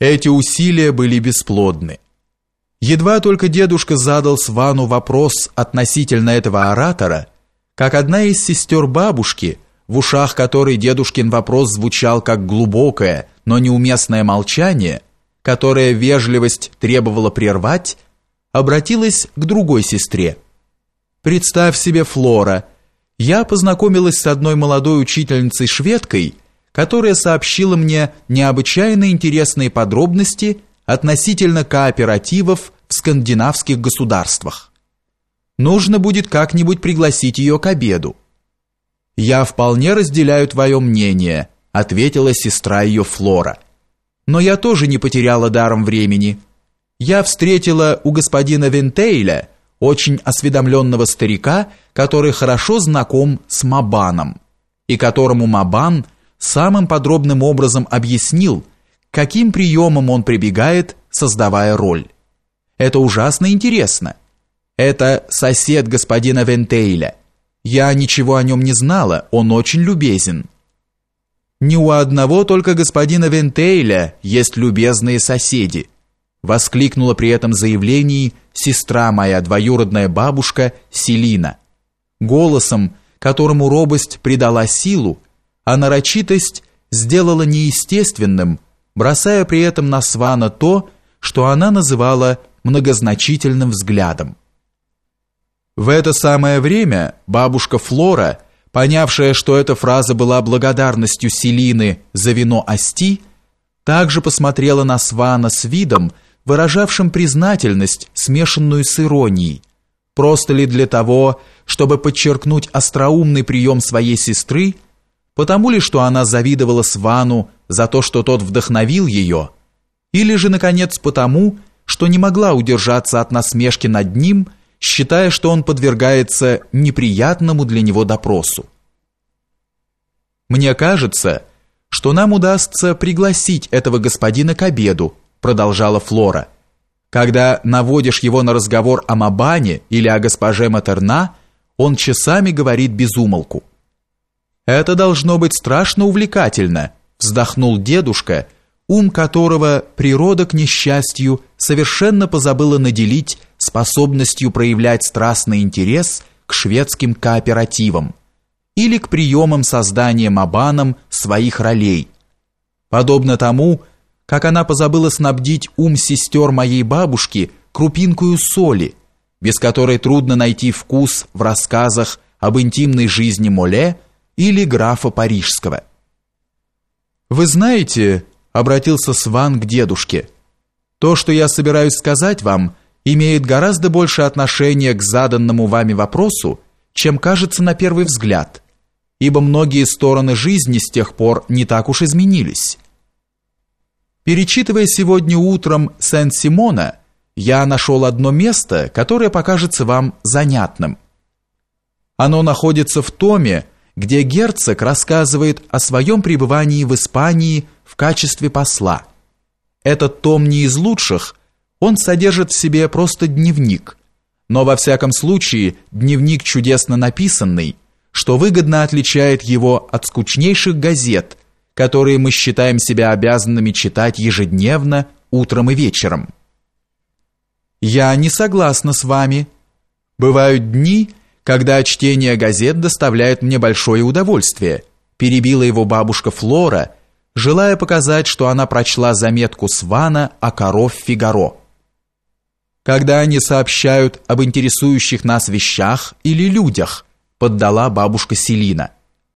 Эти усилия были бесплодны. Едва только дедушка задал Свану вопрос относительно этого оратора, как одна из сестер бабушки, в ушах которой дедушкин вопрос звучал как глубокое, но неуместное молчание, которое вежливость требовала прервать, обратилась к другой сестре. «Представь себе, Флора, я познакомилась с одной молодой учительницей-шведкой, которая сообщила мне необычайно интересные подробности относительно кооперативов в скандинавских государствах. Нужно будет как-нибудь пригласить ее к обеду. «Я вполне разделяю твое мнение», — ответила сестра ее Флора. «Но я тоже не потеряла даром времени. Я встретила у господина Вентейля очень осведомленного старика, который хорошо знаком с Мабаном, и которому Мабан — самым подробным образом объяснил, каким приемом он прибегает, создавая роль. Это ужасно интересно. Это сосед господина Вентейля. Я ничего о нем не знала, он очень любезен. Не у одного только господина Вентейля есть любезные соседи, воскликнула при этом заявлении сестра моя двоюродная бабушка Селина, голосом, которому робость придала силу а нарочитость сделала неестественным, бросая при этом на Свана то, что она называла многозначительным взглядом. В это самое время бабушка Флора, понявшая, что эта фраза была благодарностью Селины за вино Асти, также посмотрела на Свана с видом, выражавшим признательность, смешанную с иронией, просто ли для того, чтобы подчеркнуть остроумный прием своей сестры – Потому ли, что она завидовала Свану за то, что тот вдохновил ее, или же, наконец, потому, что не могла удержаться от насмешки над ним, считая, что он подвергается неприятному для него допросу. «Мне кажется, что нам удастся пригласить этого господина к обеду», продолжала Флора. «Когда наводишь его на разговор о Мабане или о госпоже Матерна, он часами говорит без умолку. Это должно быть страшно увлекательно, вздохнул дедушка, ум которого природа к несчастью совершенно позабыла наделить способностью проявлять страстный интерес к шведским кооперативам или к приемам создания мабаном своих ролей. Подобно тому, как она позабыла снабдить ум сестер моей бабушки крупинкою соли, без которой трудно найти вкус в рассказах об интимной жизни Моле или графа Парижского. «Вы знаете», — обратился Сван к дедушке, «то, что я собираюсь сказать вам, имеет гораздо больше отношения к заданному вами вопросу, чем кажется на первый взгляд, ибо многие стороны жизни с тех пор не так уж изменились». Перечитывая сегодня утром Сен-Симона, я нашел одно место, которое покажется вам занятным. Оно находится в томе, где герцог рассказывает о своем пребывании в Испании в качестве посла. Этот том не из лучших, он содержит в себе просто дневник, но во всяком случае дневник чудесно написанный, что выгодно отличает его от скучнейших газет, которые мы считаем себя обязанными читать ежедневно, утром и вечером. Я не согласна с вами. Бывают дни, когда чтение газет доставляет мне большое удовольствие, перебила его бабушка Флора, желая показать, что она прочла заметку Свана о коров Фигаро. Когда они сообщают об интересующих нас вещах или людях, поддала бабушка Селина.